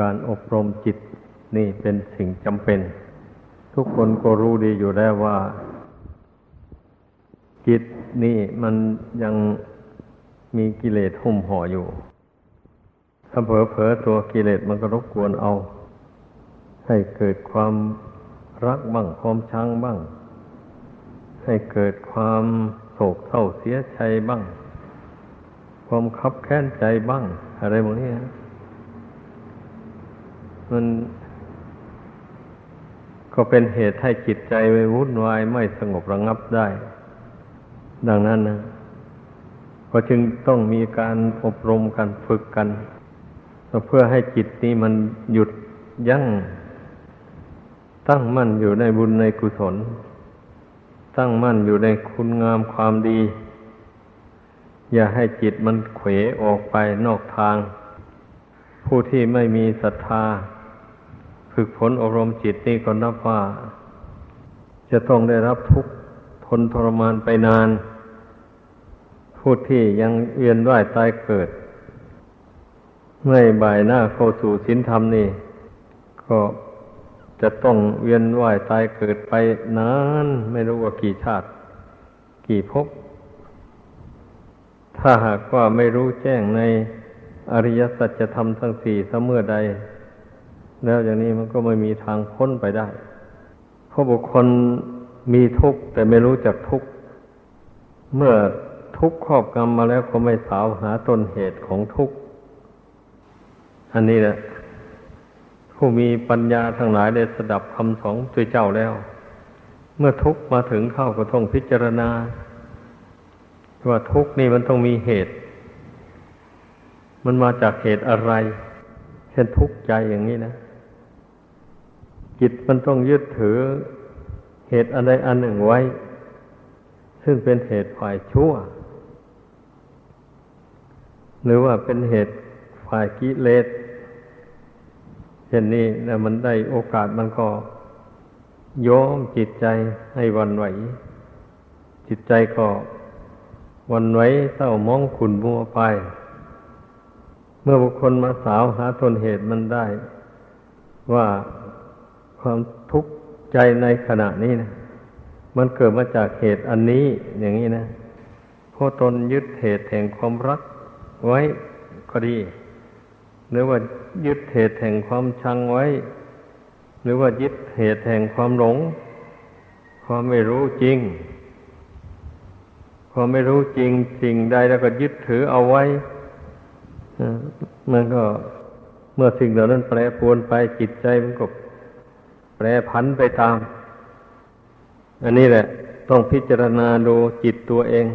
การอบรมจิตนี่เป็นสิ่งจำเป็น ทุกคนก็รู้ดีอยู่แล้วว่า จิตนี่มันยังมีกิเลสหุ้มห่ออยู่ ถ้าเผลอเผลอตัวกิเลสมันก็รบกวนเอา ให้เกิดความรักบ้างความชังบ้าง ให้เกิดความโศกเศร้าเสียใจบ้าง ความคับแค้นใจบ้าง อะไรพวกนี้นะ มันก็เป็นเหตุให้จิตใจไปวุ่นวายไม่สงบระงับได้ ดังนั้นนะก็จึงต้องมีการอบรมกันฝึกกันเพื่อให้จิตนี้มันหยุดยัง้งตั้งมั่นอยู่ในบุญในกุศล ตั้งมั่นอยู่ในคุณงามความดี อย่าให้จิตมันเขวออกไปนอกทาง ผู้ที่ไม่มีศรัทธา ฝึกฝนอบรมจิตนี่ก็นับว่า จะต้องได้รับทุกข์ทนทรมานไปนาน ผู้ที่ยังเวียนว่ายตายเกิด ไม่บ่ายหน้าเข้าสู่ศีลธรรมนี่ ก็จะต้องเวียนว่ายตายเกิดไปนาน ไม่รู้ว่ากี่ชาติ กี่ภพถ้าหากว่าไม่รู้แจ้งในอริยสัจธรรมทั้งสี่เสมอใด แล้วอย่างนี้มันก็ไม่มีทางพ้นไปได้ เพราะบุคคลมีทุกข์แต่ไม่รู้จักทุกข์ เมื่อทุกข์ครอบกรรมมาแล้วก็ไม่สาวหาต้นเหตุของทุกข์ อันนี้แหละผู้มีปัญญาทั้งหลายได้สดับคำสอนตัวเจ้าแล้ว เมื่อทุกข์มาถึงเข้าก็ต้องพิจารณา ว่าทุกข์นี่มันต้องมีเหตุ มันมาจากเหตุอะไร เช่นทุกข์ใจอย่างนี้นะ จิตมันต้องยึดถือเหตุอะไรอันหนึ่งไว้ ซึ่งเป็นเหตุฝ่ายชั่ว หรือว่าเป็นเหตุฝ่ายกิเลสเช่นนี้แล้วมันได้โอกาสมันก็โยมจิตใจให้วันไหว จิตใจก็วันไหวเศร้ามองขุนมัวไป เมื่อบุคคลมาสาวหาทนเหตุมันได้ ว่า ความทุกข์ใจในขณะนี้นะมันเกิดมาจากเหตุอันนี้อย่างนี้นะเพราะตนยึดเหตุแห่งความรักไว้ก็ดี หรือว่ายึดเหตุแห่งความชังไว้ หรือว่ายึดเหตุแห่งความหลง ความไม่รู้จริง ความไม่รู้จริงสิ่งใดแล้วก็ยึดถือเอาไว้มันก็เมื่อสิ่งเหล่านั้นแปรปรวนไปจิตใจมันก็ แปรผันไปตาม อันนี้แหละ ต้องพิจารณาดูจิตตัวเอง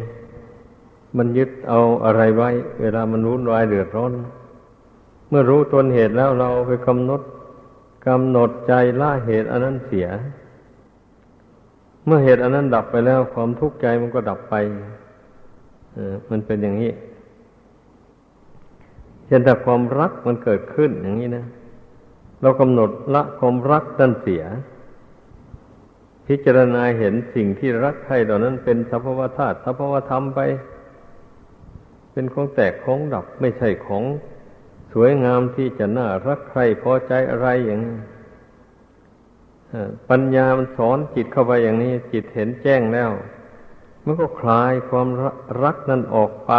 มันยึดเอาอะไรไว้ เวลามันวุ่นวายเดือดร้อน เมื่อรู้ตนเหตุแล้วเราไปกำหนดกำหนดใจละเหตุอันนั้นเสีย เมื่อเหตุอันนั้นดับไปแล้ว ความทุกข์ใจมันก็ดับไปเออมันเป็นอย่างนี้ เช่นแต่ความรักมันเกิดขึ้นอย่างนี้นะ เรากำหนดละความรักนั่นเสีย พิจารณาเห็นสิ่งที่รักใครเหล่านั้นเป็นสภาวธาตุสภาวธรรมไป เป็นของแตกของดับไม่ใช่ของสวยงามที่จะน่ารักใครพอใจอะไรอย่างนี้ปัญญามันสอนจิตเข้าไปอย่างนี้ จิตเห็นแจ้งแล้ว มันก็คลายความรักนั้นออกไป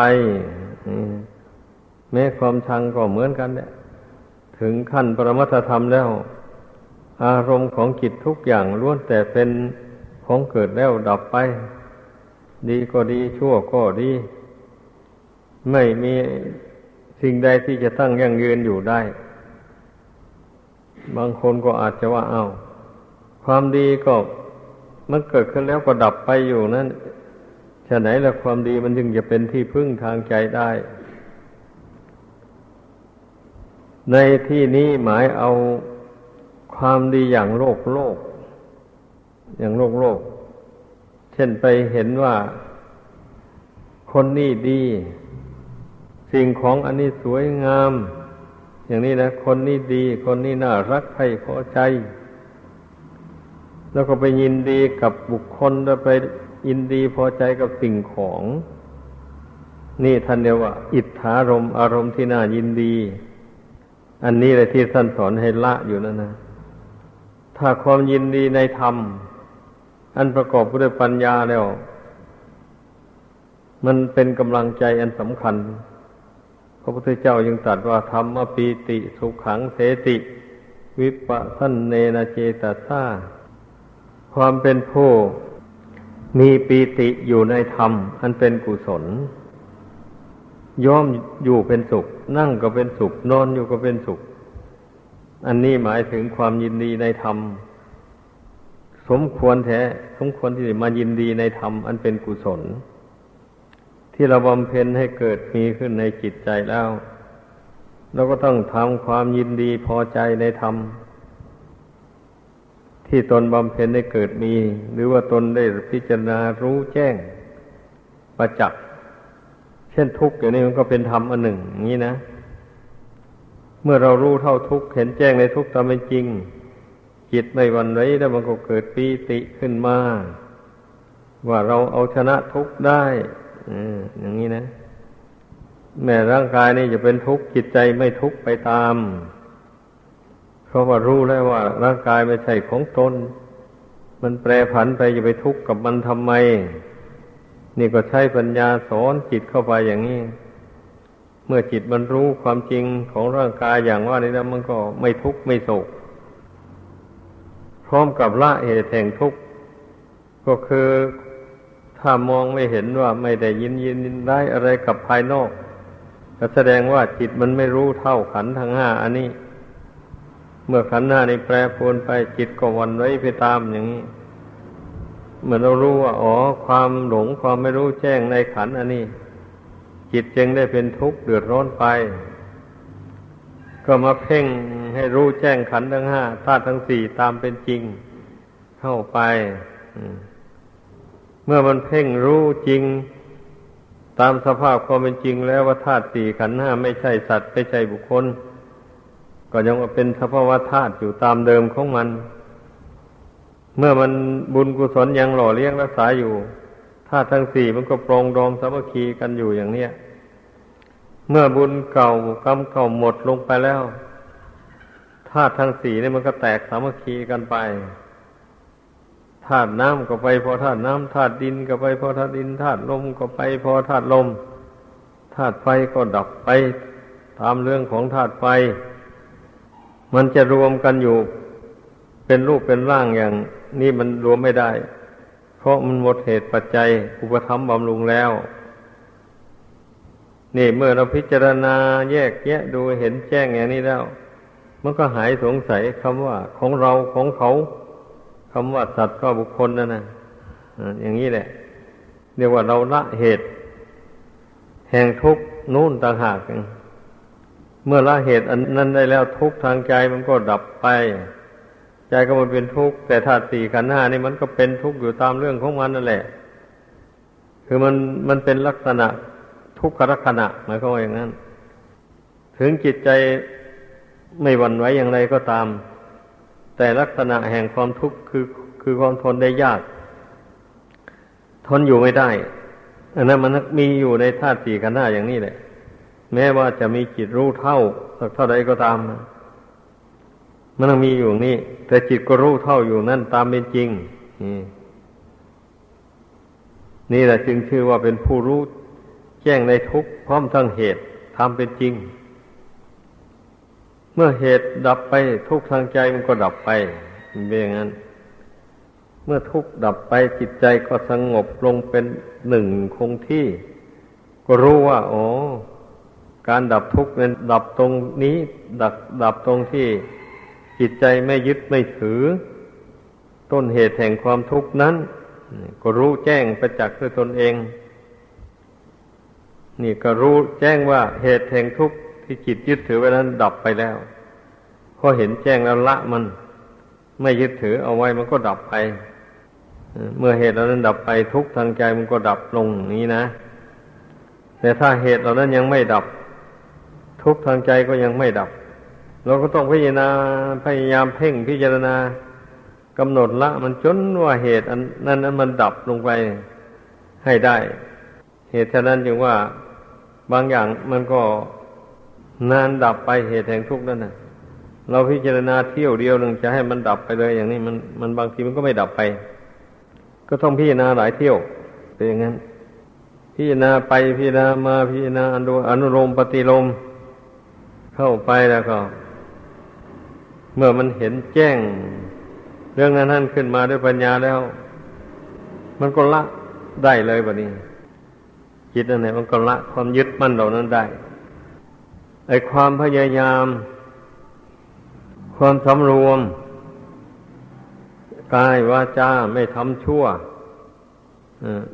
แม้ความชังก็เหมือนกันเนี่ย ถึงขั้นปรมัตธรรมแล้ว อารมณ์ของจิตทุกอย่างล้วนแต่เป็นของเกิดแล้วดับไป ดีก็ดีชั่วก็ดี ไม่มีสิ่งใดที่จะตั้งยั่งยืนอยู่ได้ บางคนก็อาจจะว่าเอา้าความดีก็มันเกิดขึ้นแล้วก็ดับไปอยู่นั่นฉะไหนละความดีมันจึงจะเป็นที่พึ่งทางใจได้ ในที่นี้หมายเอาความดีอย่างโลกโลก อย่างโลกโลก เช่นไปเห็นว่าคนนี้ดี สิ่งของอันนี้สวยงาม อย่างนี้นะคนนี้ดี คนนี้น่ารักใครพอใจ แล้วก็ไปยินดีกับบุคคลแล้วไปยินดีพอใจกับสิ่งของ นี่ท่านเรียกว่า อิทธารมอารมณ์ที่น่ายินดี อันนี้เลยที่ท่านสอนให้ละอยู่นั่นนะ ถ้าความยินดีในธรรม อันประกอบด้วยปัญญาแล้ว มันเป็นกำลังใจอันสำคัญ พระพุทธเจ้ายังตรัสว่าธรรมปีติสุขขังเสติ วิปัสสนเนนเจตสาความเป็นผู้มีปีติอยู่ในธรรม อันเป็นกุศล ย่อมอยู่เป็นสุข นั่งก็เป็นสุข นอนอยู่ก็เป็นสุข อันนี้หมายถึงความยินดีในธรรม สมควรแท้สมควรที่จะมายินดีในธรรม อันเป็นกุศล ที่เราบำเพ็ญให้เกิดมีขึ้นในจิตใจแล้วเราก็ต้องทำความยินดีพอใจในธรรม ที่ตนบำเพ็ญได้เกิดมี หรือว่าตนได้พิจารณารู้แจ้ง ประจักษ์ เช่นทุกข์อย่างนี้มันก็เป็นธรรมอันหนึ่งอย่างนี้นะ เมื่อเรารู้เท่าทุกข์เห็นแจ้งในทุกข์ตามเป็นจริง จิตไม่วันไหวแล้วมันก็เกิดปีติขึ้นมา ว่าเราเอาชนะทุกข์ได้อย่างนี้นะแม้ร่างกายนี่จะเป็นทุกข์จิตใจไม่ทุกข์ไปตาม เพราะว่ารู้แล้วว่า ร่างกายไม่ใช่ของตน มันแปรผันไปจะไปทุกข์กับมันทำไม นี่ก็ใช้ปัญญาสอนจิตเข้าไปอย่างนี้ เมื่อจิตมันรู้ความจริงของร่างกายอย่างว่านี้แล้วมันก็ไม่ทุกข์ไม่โศก พร้อมกับละเหตุแห่งทุกข์ก็คือถ้ามองไม่เห็นว่าไม่ได้ยินยินได้อะไรกับภายนอกก็แสดงว่าจิตมันไม่รู้เท่าขันทั้งห้าอันนี้ เมื่อขันห้านี้แปรปรวนไปจิตก็วันไว้ไปตามอย่างนี้ เมื่อเรารู้ว่าอ๋อความหลงความไม่รู้แจ้งในขันอันนี้ จิตจึงได้เป็นทุกข์เดือดร้อนไป ก็มาเพ่งให้รู้แจ้งขันทั้งห้าธาตุทั้งสี่ตามเป็นจริง เข้าไปเมื่อมันเพ่งรู้จริง ตามสภาพความเป็นจริงแล้วว่าธาตุสี่ขันห้าไม่ใช่สัตว์ไม่ใช่บุคคล ก็ยังเป็นสภาวะธาตุอยู่ตามเดิมของมัน เมื่อมันบุญกุศลยังหล่อเลี้ยงรักษาอยู่ธาตุทั้งสี่มันก็ปรองดองสามัคคีกันอยู่อย่างเนี้ยเมื่อบุญเก่ากรรมเก่าหมดลงไปแล้วธาตุทั้งสี่นี่มันก็แตกสามัคคีกันไปธาตุน้ำก็ไปพอธาตุน้ำธาตุดินก็ไปพอธาตุดินธาตุลมก็ไปพอธาตุลมธาตุไฟก็ดับไป ตามเรื่องของธาตุไฟ มันจะรวมกันอยู่ เป็นรูปเป็นร่างอย่าง นี่มันรวมไม่ได้ เพราะมันหมดเหตุปัจจัย อุปธรรมบำรุงแล้ว นี่เมื่อเราพิจารณาแยกแยะดูเห็นแจ้งอย่างนี้แล้ว มันก็หายสงสัยคำว่าของเราของเขาคำว่าสัตว์ก็บุคคลนั่นนะอย่างนี้แหละเรียกว่าเราละเหตุ แห่งทุกข์นู่นต่างหากเมื่อละเหตุอันนั้นได้แล้วทุกทางใจมันก็ดับไป ใจก็มันเป็นทุกข์แต่ธาตุสี่ขันธ์ห้านี่มันก็เป็นทุกข์อยู่ตามเรื่องของมันนั่นแหละ คือมันมันเป็นลักษณะทุกขลักษณะหมายความว่าอย่างนั้น ถึงจิตใจไม่หวั่นไหวอย่างไรก็ตาม แต่ลักษณะแห่งความทุกข์คือคือความทนได้ยาก ทนอยู่ไม่ได้ อันนั้นมันมีอยู่ในธาตุสี่ขันธ์ห้าอย่างนี้แหละ แม้ว่าจะมีจิตรู้เท่าสักเท่าใดก็ตามนะ มันมีอยู่นี่ แต่จิตก็รู้เท่าอยู่นั่นตามเป็นจริง นี่แหละจึงชื่อว่าเป็นผู้รู้แจ้งในทุกพร้อมทั้งเหตุทำเป็นจริง เมื่อเหตุดับไปทุกทางใจมันก็ดับไปเป็นอย่างนั้น เมื่อทุกดับไปจิตใจก็สงบลงเป็นหนึ่งคงที่ ก็รู้ว่าอ๋อการดับทุกข์นั้นดับตรงนี้ ดับดับตรงที่ จิตใจไม่ยึดไม่ถือ ต้นเหตุแห่งความทุกข์นั้น ก็รู้แจ้งประจักษ์ด้วยตนเอง นี่ก็รู้แจ้งว่าเหตุแห่งทุกข์ที่จิตยึดถือไว้นั้นดับไปแล้วพอเห็นแจ้งแล้วละมัน ไม่ยึดถือเอาไว้มันก็ดับไป เมื่อเหตุเหล่านั้นดับไปทุกทางใจมันก็ดับลงนี้นะ แต่ถ้าเหตุเหล่านั้นยังไม่ดับ ทุกทางใจก็ยังไม่ดับ เราก็ต้องพิจารณาพยายามเพ่งพิจารณากำหนดละ มันจนว่าเหตุอันนั้นนั้นมันดับลงไปให้ได้ เหตุฉะนั้นจึงว่าบางอย่างมันก็นานดับไปเหตุแห่งทุกข์นั่นนะเราพิจารณาเที่ยวเดียวหนึ่งจะให้มันดับไปเลย อย่างนี้มันมันบางทีมันก็ไม่ดับไป ก็ต้องพิจารณาหลายเที่ยวเป็นอย่างนั้นพิจารณาไปพิจารณามาพิจารณาอนุอนุโลมปฏิโลมเข้าไปแล้วก็ เมื่อมันเห็นแจ้ง เรื่องนั้นขึ้นมาด้วยปัญญาแล้ว มันก็ละได้เลยแบบนี้จิตนั่นแหละมันก็ละความยึดมั่นเหล่านั้นได้ไอความพยายาม ความสำรวมกายวาจาไม่ทำชั่ว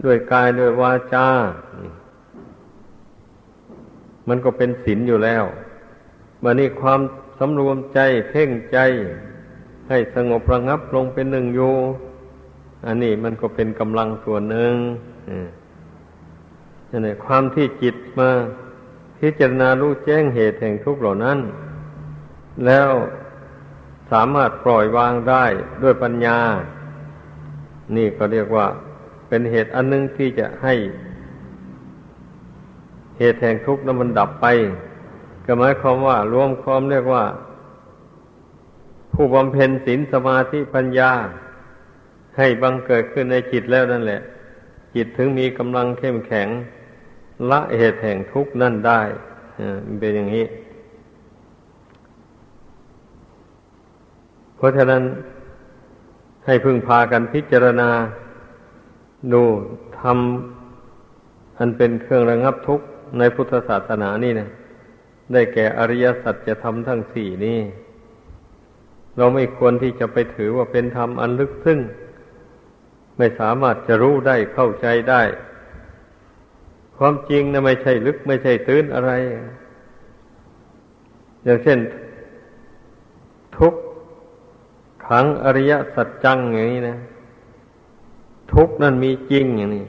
ด้วยกายด้วยวาจา มันก็เป็นศีลอยู่แล้วบันนี้ความ สำรวมใจเพ่งใจ ให้สงบระงับลงเป็นหนึ่งอยู่ อันนี้มันก็เป็นกำลังส่วนหนึ่งนั่นแหละความที่จิตมา พิจารณารู้แจ้งเหตุแห่งทุกข์เหล่านั้น แล้วสามารถปล่อยวางได้ด้วยปัญญา นี่ก็เรียกว่า เป็นเหตุอันนึงที่จะให้ เหตุแห่งทุกข์นั้นมันดับไป ก็หมายความว่ารวมความเรียกว่า ผู้บำเพ็ญศีลสมาธิปัญญา ให้บังเกิดขึ้นในจิตแล้วนั่นแหละ จิตถึงมีกำลังเข้มแข็ง ละเหตุแห่งทุกข์นั่นได้มันเป็นอย่างนี้ เพราะฉะนั้นให้พึงพากันพิจารณา ดูทำอันเป็นเครื่องระงับทุกข์ในพุทธศาสนานี่นะ ได้แก่อริยสัจจะทำทั้งสี่นี่เราไม่ควรที่จะไปถือว่าเป็นธรรมอันลึกซึ้งไม่สามารถจะรู้ได้เข้าใจได้ ความจริงนะไม่ใช่ลึกไม่ใช่ตื้นอะไร อย่างเช่น ทุกขังอริยสัจจังอย่างนี้นะ ทุกนั่นมีจริงอย่างนี้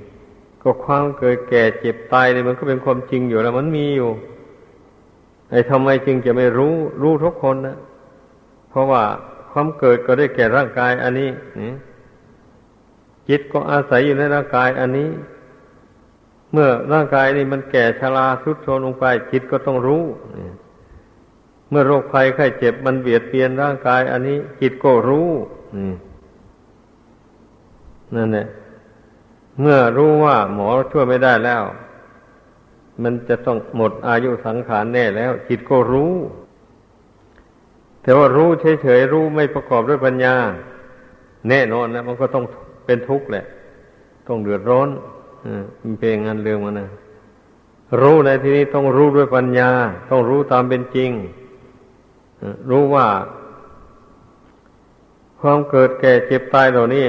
ก็ความเกิดแก่เจ็บตายเนี่ยมันก็เป็นความจริงอยู่แล้วมันมีอยู่ ไอ้ทำไมจึงจะไม่รู้รู้ทุกคนนะเพราะว่าความเกิดก็ได้แก่ร่างกายอันนี้นี่จิตก็อาศัยอยู่ในร่างกายอันนี้ เมื่อร่างกายนี่มันแก่ชราทุดโทรมลงไป จิตก็ต้องรู้เมื่อโรคภัยไข้เจ็บมันเบียดเบียนร่างกาย อันนี้ จิตก็รู้นั่นแหละเมื่อรู้ว่าหมอช่วยไม่ได้แล้ว มันจะต้องหมดอายุสังขารแน่แล้ว จิตก็รู้ แต่ว่ารู้เฉยๆรู้ไม่ประกอบด้วยปัญญา แน่นอนนะมันก็ต้องเป็นทุกข์แหละ ต้องเดือดร้อนมันเป็นงานเรื่องมันนะรู้ในที่นี้ต้องรู้ด้วยปัญญา ต้องรู้ตามเป็นจริงรู้ว่า ความเกิดแก่เจ็บตายเหล่านี้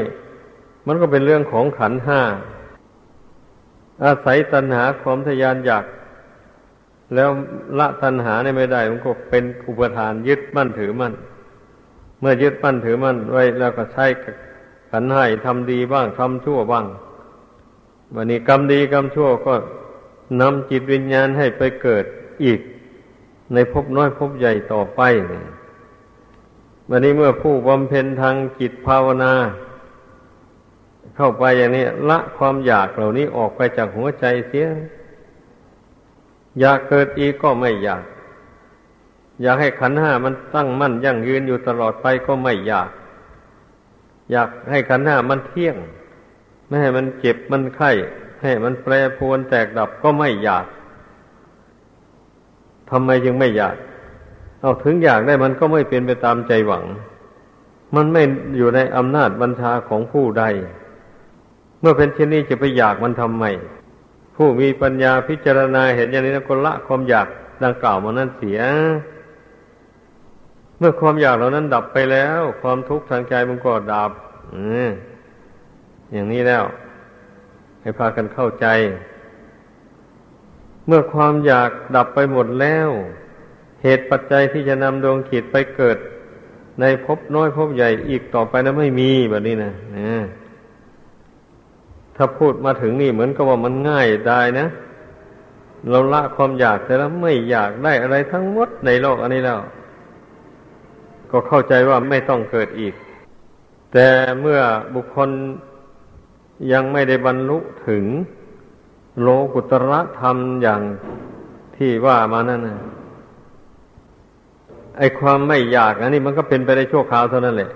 มันก็เป็นเรื่องของขันห้า อาศัยตัณหาความทยานอยาก แล้วละตัณหาเนี่ยไม่ได้ มันก็เป็นอุปทานยึดมั่นถือมั่น เมื่อยึดมั่นถือมั่นไว้แล้วก็ใช้ขันให้ทำดีบ้างทำชั่วบ้างวันนี้กรรมดีกรรมชั่วก็นำจิตวิญญาณให้ไปเกิดอีก ในภพน้อยภพใหญ่ต่อไปวันนี้เมื่อผู้บำเพ็ญทางจิตภาวนา เข้าไปอย่างนี้ละความอยากเหล่านี้ออกไปจากหัวใจเสีย อยากเกิดอีกก็ไม่อยาก อยากให้ขันห้ามันตั้งมั่นยั่งยืนอยู่ตลอดไปก็ไม่อยาก อยากให้ขันห้ามันเที่ยง ไม่ให้มันเจ็บมันไข้ให้มันแปรปรวนแตกดับก็ไม่อยากทำไมจึงไม่อยาก เอาถึงอยากได้มันก็ไม่เป็นไปตามใจหวัง มันไม่อยู่ในอำนาจบัญชาของผู้ใด เมื่อเป็นเช่นนี้จะไปอยากมันทำไมผู้มีปัญญาพิจารณาเห็นอย่างนี้ก็ละความอยากดังกล่าวมานั้นเสีย เมื่อความอยากเหล่านั้นดับไปแล้ว ความทุกข์ทางใจมันก็ดับออย่างนี้แล้ว ให้พากันเข้าใจ เมื่อความอยากดับไปหมดแล้ว เหตุปัจจัยที่จะนำดวงขีดไปเกิด ในภพน้อยภพใหญ่อีกต่อไปนะไม่มีแบบนี้นะ ถ้าพูดมาถึงนี่เหมือนกับว่ามันง่ายได้นะ เราละความอยากแต่แล้วไม่อยากได้อะไรทั้งหมดในโลกอันนี้แล้ว ก็เข้าใจว่าไม่ต้องเกิดอีก แต่เมื่อบุคคลยังไม่ได้บรรลุถึงโลกุตระธรรมอย่างที่ว่ามานั่นนะไอ้ความไม่อยากอันนี้มันก็เป็นไปได้ชั่วคราวเท่านั้นแหละ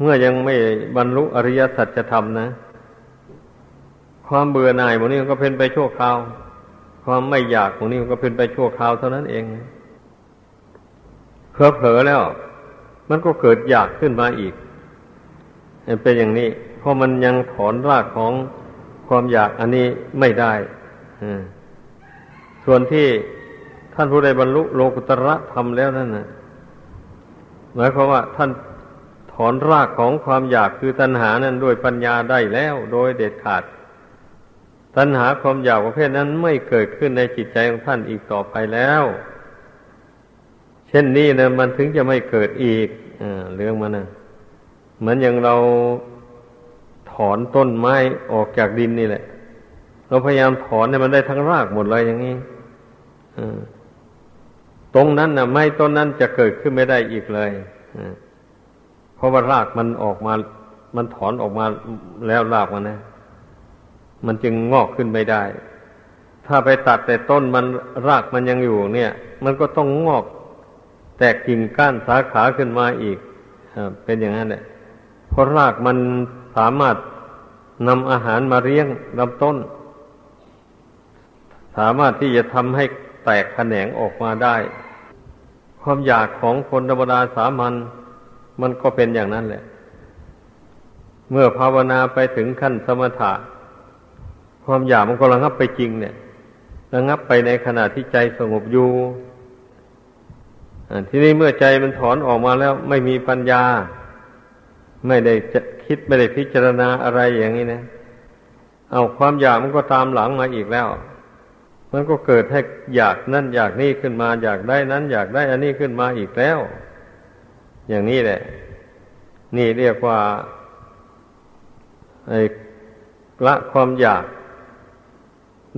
เมื่อยังไม่บรรลุอริยสัจธรรมนะ ความเบื่อหน่ายพวกนี้มันก็เป็นไปชั่วคราว ความไม่อยากพวกนี้มันก็เป็นไปชั่วคราวเท่านั้นเองเพอเผลอแล้ว มันก็เกิดอยากขึ้นมาอีกเป็นอย่างนี้ เพราะมันยังถอนรากของความอยากอันนี้ไม่ได้ส่วนที่ท่านผู้ใดบรรลุโลกุตระธรรมแล้วนั่นนะหมายความว่าท่านถอนรากของความอยากคือตัณหานั้นด้วยปัญญาได้แล้วโดยเด็ดขาด ตัณหาความอยากประเภทนั้นไม่เกิดขึ้นในจิตใจของท่านอีกต่อไปแล้ว เช่นนี้นะมันถึงจะไม่เกิดอีกอเรื่องมันนะเหมือนอย่างเราถอนต้นไม้ออกจากดินนี่แหละ เราพยายามถอนให้มันได้ทั้งรากหมดเลยอย่างนี้ตรงนั้นนะไม้ต้นนั้นจะเกิดขึ้นไม่ได้อีกเลยเพราะว่ารากมันออกมา มันถอนออกมาแล้วรากมันนะ มันจึงงอกขึ้นไม่ได้ ถ้าไปตัดแต่ต้นมันรากมันยังอยู่เนี่ย มันก็ต้องงอก แตกกิ่งก้านสาขาขึ้นมาอีกเป็นอย่างนั้นแหละเพราะรากมันสามารถนำอาหารมาเลี้ยงลำต้น สามารถที่จะทำให้แตกแขนงออกมาได้ ความอยากของคนธรรมดาสามัญมันก็เป็นอย่างนั้นแหละ เมื่อภาวนาไปถึงขั้นสมถะ ความอยากมันก็ระงับไปจริง เนี่ยระงับไปในขณะที่ใจสงบอยู่ทีนี้เมื่อใจมันถอนออกมาแล้วไม่มีปัญญา ไม่ได้จะคิดไม่ได้พิจารณาอะไรอย่างนี้นะเอาความอยากมันก็ตามหลังมาอีกแล้ว มันก็เกิดให้อยากนั่นอยากนี่ขึ้นมา อยากได้นั้น อยากได้อันนี้ขึ้นมาอีกแล้ว อย่างนี้แหละ นี่เรียกว่าไอ้ละความอยาก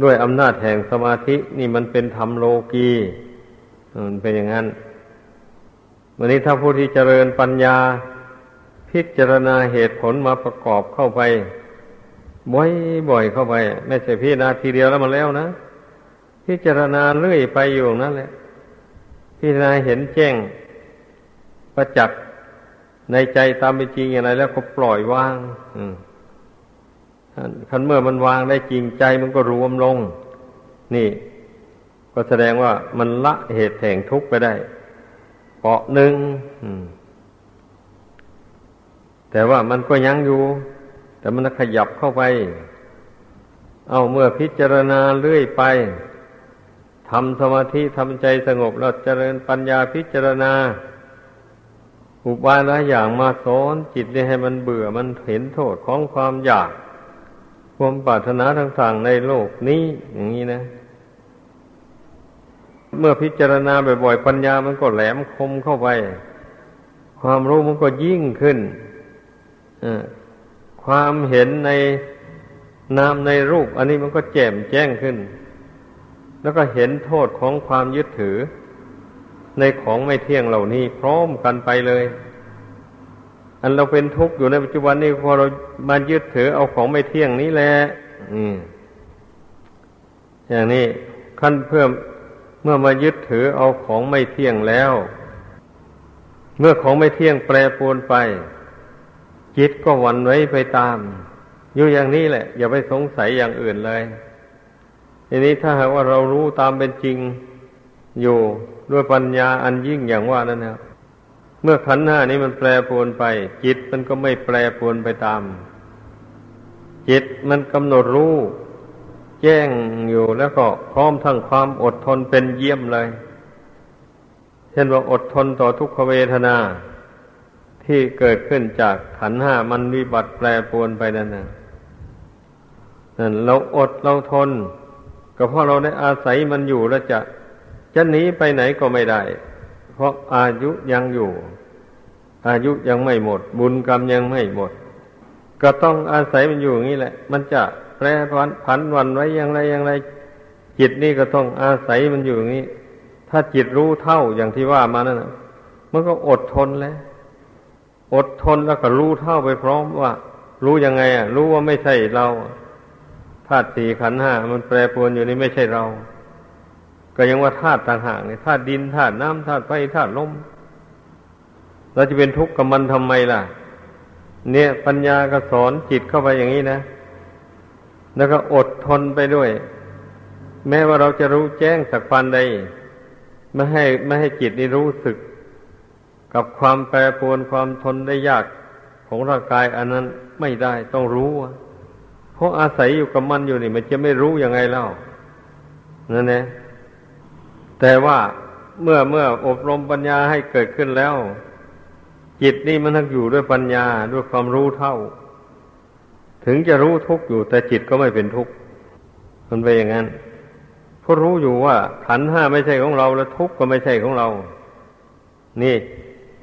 ด้วยอำนาจแห่งสมาธินี่มันเป็นธรรมโลกีมันเป็นอย่างนั้นวันนี้ถ้าผู้ที่เจริญปัญญา พิจารณาเหตุผลมาประกอบเข้าไป บ่อยๆเข้าไป ไม่ใช่พิจารณาทีเดียวแล้วมาแล้วนะ พิจารณาเรื่อยไปอยู่นั่นแหละ พิจารณาเห็นแจ้ง ประจักษ์ในใจตามเป็นจริงอย่างไรแล้วก็ปล่อยวาง คันเมื่อมันวางได้จริงใจมันก็รวมลง นี่ ก็แสดงว่ามันละเหตุแห่งทุกข์ไปได้เปาะหนึ่งแต่ว่ามันก็ยั้งอยู่ แต่มันขยับเข้าไป เอาเมื่อพิจารณาเรื่อยไปทำสมาธิทำใจสงบแล้วเจริญปัญญาพิจารณา อุบายหลายอย่างมาสอนจิตให้มันเบื่อมันเห็นโทษของความอยาก ความปรารถนาต่างๆในโลกนี้อย่างนี้นะ เมื่อพิจารณาบ่อยๆปัญญามันก็แหลมคมเข้าไป ความรู้มันก็ยิ่งขึ้นความเห็นในนามในรูป อันนี้มันก็แจ่มแจ้งขึ้น แล้วก็เห็นโทษของความยึดถือ ในของไม่เที่ยงเหล่านี้พร้อมกันไปเลย อันเราเป็นทุกข์อยู่ในปัจจุบันนี้พอเรามายึดถือเอาของไม่เที่ยงนี้แหละอย่างนี้ขั้นเพิ่มเมื่อมายึดถือเอาของไม่เที่ยงแล้ว เมื่อของไม่เที่ยงแปรปรวนไป จิตก็วันไว้ไปตาม อยู่อย่างนี้แหละ อย่าไปสงสัยอย่างอื่นเลยทีนี้ถ้าหากว่าเรารู้ตามเป็นจริงอยู่ด้วยปัญญาอันยิ่งอย่างว่านั้นนะ เมื่อขันห้านี้มันแปรปรวนไป จิตมันก็ไม่แปรปรวนไปตาม จิตมันกำหนดรู้แจ้งอยู่แล้วก็พร้อมทั้งความอดทนเป็นเยี่ยมเลย เช่นว่าอดทนต่อทุกขเวทนา ที่เกิดขึ้นจากขันห้ามันวิบัติแปรปรวนไปนั่นนะนั่นเราอดเราทน ก็เพราะเราได้อาศัยมันอยู่แล้วจะจะหนีไปไหนก็ไม่ได้ ราะอายุยังอยู่ อายุยังไม่หมด บุญกรรมยังไม่หมด ก็ต้องอาศัยมันอยู่อย่างนี้แหละ มันจะแปรผันผันวันไว้อย่างไรอย่างไร จิตนี่ก็ต้องอาศัยมันอยู่อย่างนี้ ถ้าจิตรู้เท่าอย่างที่ว่ามานั่นนะมันก็อดทนแล้ว อดทนแล้วก็รู้เท่าไปพร้อมว่า รู้ยังไง อะ รู้ว่าไม่ใช่เราธาตุสี่ขันห้ามันแปรปรวนอยู่นี่ไม่ใช่เรา ก็ยังว่าธาตุต่างหากเนี่ยธาตุดินธาตุน้ำธาตุไฟธาตุลมเราจะเป็นทุกข์กับมันทำไมล่ะ เนี่ยปัญญาก็สอนจิตเข้าไปอย่างนี้นะ แล้วก็อดทนไปด้วย แม้ว่าเราจะรู้แจ้งสักพันใดไม่ให้ไม่ให้จิตนี้รู้สึก กับความแปรปรวนความทนได้ยากของร่างกายอันนั้นไม่ได้ต้องรู้เพราะอาศัยอยู่กับมันอยู่นี่ มันจะไม่รู้ยังไงเล่านั่นเอง แต่ว่าเมื่อเมื่ออบรมปัญญาให้เกิดขึ้นแล้ว จิตนี่มันทั้งอยู่ด้วยปัญญาด้วยความรู้เท่า ถึงจะรู้ทุกข์อยู่ แต่จิตก็ไม่เป็นทุกข์มันไปอย่างนั้นเพราะรู้อยู่ว่าขันห้าไม่ใช่ของเรา และทุกข์ก็ไม่ใช่ของเรา นี่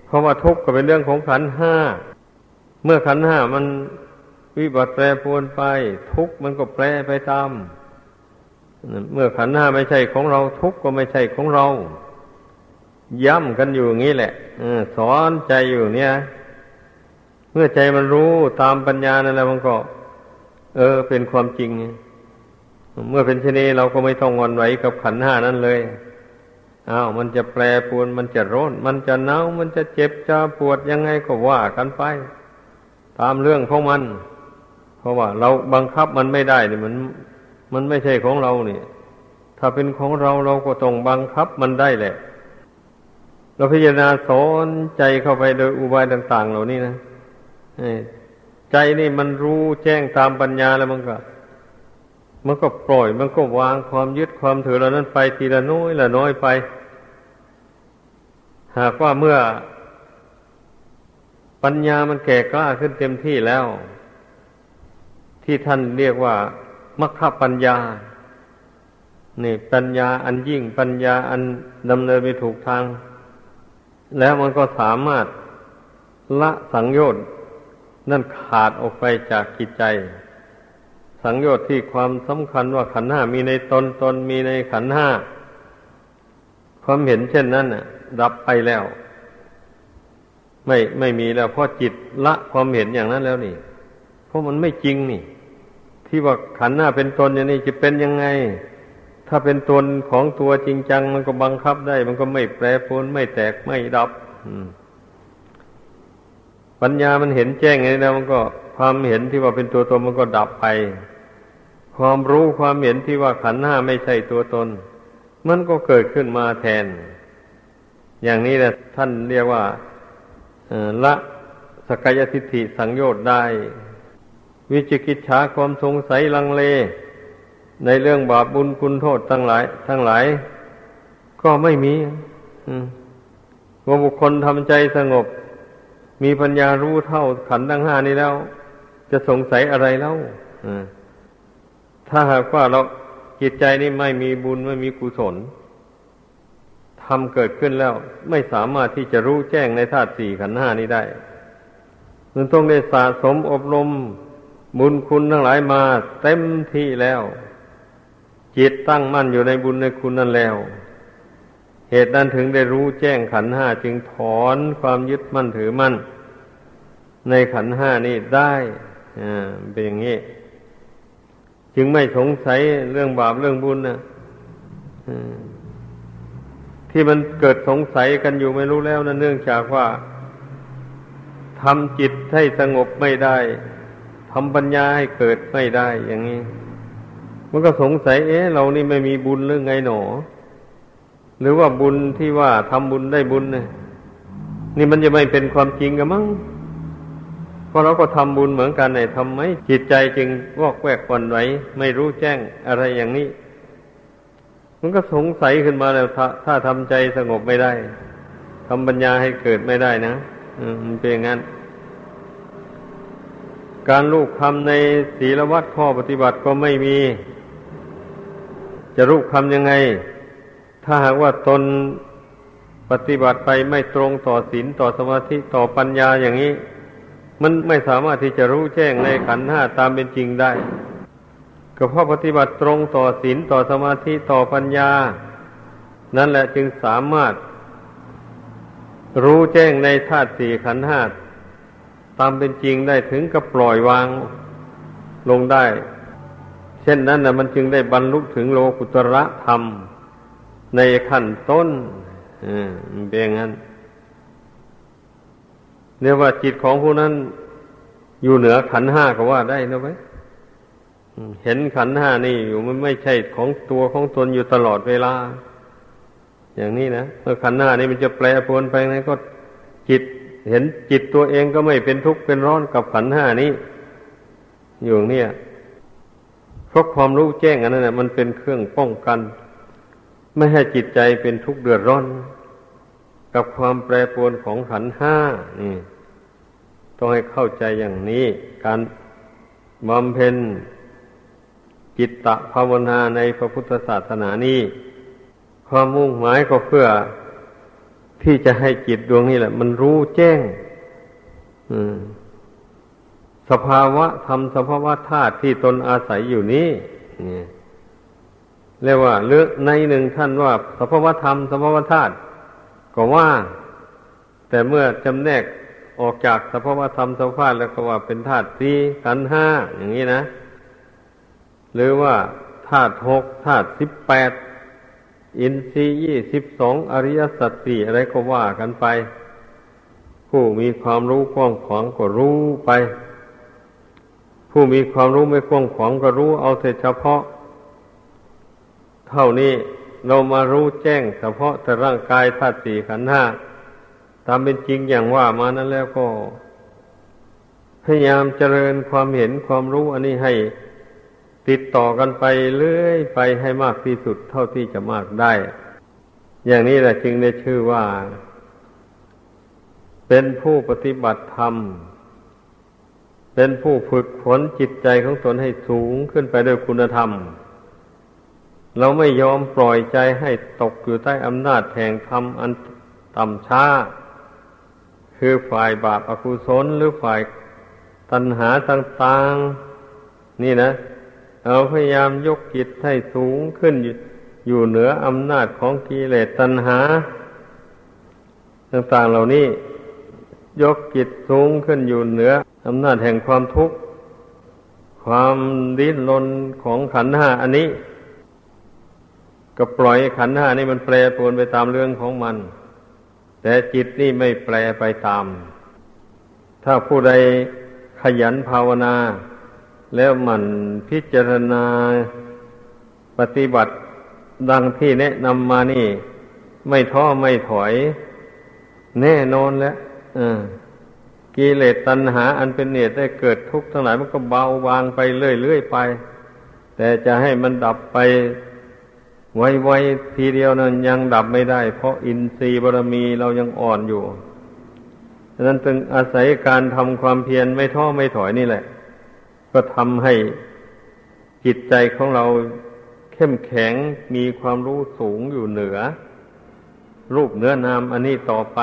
เพราะว่าทุกข์ก็เป็นเรื่องของขันห้าเมื่อขันห้ามันวิบัติแปรปรวนไป ทุกข์มันก็แปรไปตาม เมื่อขันห้าไม่ใช่ของเราทุกข์ก็ไม่ใช่ของเรา ย้ำกันอยู่อย่างนี้แหละสอนใจอยู่เนี่ย เมื่อใจมันรู้ตามปัญญานั่นแหละมันก็ เออ เป็นความจริง เมื่อเป็นเช่นนี้เราก็ไม่ต้องงอนไหวกับขันห้านั้นเลยอ้าวมันจะแปรปวนมันจะร้อนมันจะหนาวมันจะเจ็บจะปวดยังไงก็ว่ากันไป ตามเรื่องของมัน เพราะว่า เราบังคับมันไม่ได้เนี่ยมัน มันไม่ใช่ของเราเนี่ยถ้าเป็นของเราเราก็ต้องบังคับมันได้แหละ เราพิจารณาสอนใจเข้าไปโดยอุบายต่าง ๆ เหล่านี้นะใจนี่มันรู้แจ้งตามปัญญาแล้วมันก็ มันก็ปล่อย มันก็วางความยึดความถือเหล่านั้นไปทีละน้อยละน้อยไป หากว่าเมื่อปัญญามันแก่กล้าขึ้นเต็มที่แล้ว ที่ท่านเรียกว่า มัคคปัญญา นี่ปัญญาอันยิ่งปัญญาอันดำเนินไปถูกทาง แล้วมันก็สามารถละสังโยชน์นั่นขาดออกไปจากกิจใจ สังโยชน์ที่ความสำคัญว่าขันห้ามีในตนตนมีในขันห้าความเห็นเช่นนั้นน่ะ ดับไปแล้ว ไม่ไม่มีแล้วเพราะจิตละความเห็นอย่างนั้นแล้วนี่ เพราะมันไม่จริงนี่ ที่ว่าขันหน้าเป็นตนอย่างนี้จะเป็นยังไง ถ้าเป็นตนของตัวจริงจัง มันก็บังคับได้ มันก็ไม่แปรปรวนไม่แตกไม่ดับปัญญามันเห็นแจ้งไงแล้วมันก็ความเห็นที่ว่าเป็นตัวตนมันก็ดับไป ความรู้ความเห็นที่ว่าขันห้าไม่ใช่ตัวตน มันก็เกิดขึ้นมาแทน อย่างนี้แหละท่านเรียกว่าละสกายทิฏฐิสังโยชน์ได้ วิจิกิจฉาความสงสัยลังเล ในเรื่องบาปบุญคุณโทษทั้งหลาย ทั้งหลาย ก็ไม่มีว่าบุคคลทำใจสงบ มีปัญญารู้เท่าขันธ์ทั้งห้านี้แล้ว จะสงสัยอะไรแล้วถ้าหากว่าเราจิตใจนี่ไม่มีบุญไม่มีกุศลทำเกิดขึ้นแล้ว ไม่สามารถที่จะรู้แจ้งในธาตุสี่ขันธ์ห้านี้ได้ มันต้องได้สะสมอบรม บุญคุณทั้งหลายมาเต็มที่แล้ว จิตตั้งมั่นอยู่ในบุญในคุณนั่นแล้ว เหตุนั้นถึงได้รู้แจ้งขันห้าจึงถอนความยึดมั่นถือมั่น ในขันห้านี่ได้อ่าเป็นอย่างนี้ จึงไม่สงสัยเรื่องบาปเรื่องบุญนะที่มันเกิดสงสัยกันอยู่ไม่รู้แล้วนะเนื่องจากว่าทำจิตให้สงบไม่ได้ ทำปัญญาให้เกิดไม่ได้อย่างนี้ มันก็สงสัยเอ๊ะเรานี่ไม่มีบุญหรือไงหนอ หรือว่าบุญที่ว่าทำบุญได้บุญเนี่ยนี่มันจะไม่เป็นความจริงกันมั้งเพราะเราก็ทำบุญเหมือนกันเนี่ยทำไมจิตใจจึงวอกแวกวันไหวไม่รู้แจ้งอะไรอย่างนี้ มันก็สงสัยขึ้นมาแล้วถ้าถ้าทำใจสงบไม่ได้ทำปัญญาให้เกิดไม่ได้นะ อืมเป็นอย่างนั้น การลูกคำในศีลวัดข้อปฏิบัติก็ไม่มี จะลูกคำยังไง ถ้าหากว่าตนปฏิบัติไปไม่ตรงต่อศีลต่อสมาธิต่อปัญญาอย่างนี้ มันไม่สามารถที่จะรู้แจ้งในขันห้าตามเป็นจริงได้ก็เพราะปฏิบัติตรงต่อศีลต่อสมาธิต่อปัญญา นั่นแหละจึงสามารถรู้แจ้งในธาตุสี่ขันห้า ตามเป็นจริงได้ถึงกับปล่อยวางลงได้ เช่นนั้นนะมันจึงได้บรรลุถึงโลกุตระธรรม ในขั้นต้นมันเป็นอย่างนั้นเรียกว่าจิตของผู้นั้น อยู่เหนือขันห้าก็ว่าได้นะไหมเห็นขันห้านี่อยู่มันไม่ใช่ของตัวของตนอยู่ตลอดเวลา อย่างนี้นะเมื่อขันห้านี่มันจะแปรปรวนไปไหนก็จิต เห็นจิตตัวเองก็ไม่เป็นทุกข์เป็นร้อนกับขันห้านี้ อยู่เนี่ยเพราะความรู้แจ้งอันนั้นนะมันเป็นเครื่องป้องกัน ไม่ให้จิตใจเป็นทุกข์เดือดร้อน กับความแปรปรวนของขันห้านี่ต้องให้เข้าใจอย่างนี้ การบำเพ็ญจิตตภาวนาในพระพุทธศาสนานี้ ความมุ่งหมายก็เพื่อ ที่จะให้จิตดวงนี้แหละ มันรู้แจ้งสภาวะธรรมสภาวะธาตุที่ตนอาศัยอยู่นี้เรียกว่าเลือกในหนึ่งท่านว่า สภาวะธรรมสภาวะธาตุก็ว่า แต่เมื่อจำแนกออกจากสภาวะธรรมสภาพแล้วก็ว่าเป็นธาตุสี่ขันห้าอย่างนี้นะ หรือว่าธาตุหกธาตุสิบแปด อินทรีย์ยี่สิบสองอริยสัจสี่อะไรก็ว่ากันไป ผู้มีความรู้กว้างขวางก็รู้ไป ผู้มีความรู้ไม่กว้างขวางก็รู้เอาแต่เฉพาะ เท่านี้เรามารู้แจ้งเฉพาะแต่ร่างกายธาตุสี่ขันธ์ห้าตามเป็นจริงอย่างว่ามานั้นแล้วก็ พยายามเจริญความเห็นความรู้อันนี้ให้ ติดต่อกันไปเรื่อยไปให้มากที่สุดเท่าที่จะมากได้ อย่างนี้แหละจึงได้ชื่อว่า เป็นผู้ปฏิบัติธรรม เป็นผู้ฝึกฝนจิตใจของตนให้สูงขึ้นไปด้วยคุณธรรม เราไม่ยอมปล่อยใจให้ตกอยู่ใต้อำนาจแห่งธรรมอันต่ำช้า คือฝ่ายบาปอกุศลหรือฝ่ายตัณหาต่างๆ นี่นะ เราพยายามยกจิตให้สูงขึ้นอยู่เหนืออำนาจของกิเลสตัณหา ต่างๆเหล่านี้ ยกจิตสูงขึ้นอยู่เหนืออำนาจแห่งความทุกข์ ความดิ้นรนของขันธ์ห้าอันนี้ ก็ปล่อยขันธ์ห้านี่มันแปรปรวนไปตามเรื่องของมัน แต่จิตนี่ไม่แปลไปตาม ถ้าผู้ใดขยันภาวนา แล้วมันพิจารณาปฏิบัติดังที่แนะนำมานี่ ไม่ท้อไม่ถอย แน่นอนแล้วกิเลสตัณหา อันเป็นเหตุได้เกิดทุกข์ทั้งหลายมันก็เบาบางไปเรื่อยๆไป แต่จะให้มันดับไปไวๆทีเดียวนั้นยังดับไม่ได้ เพราะอินทรีย์บารมีเรายังอ่อนอยู่ดังนั้นจึงอาศัยการทำความเพียรไม่ท้อไม่ถอยนี่แหละ ก็ทำให้จิตใจของเราเข้มแข็งมีความรู้สูงอยู่เหนือ รูปเนื้อนามอันนี้ต่อไป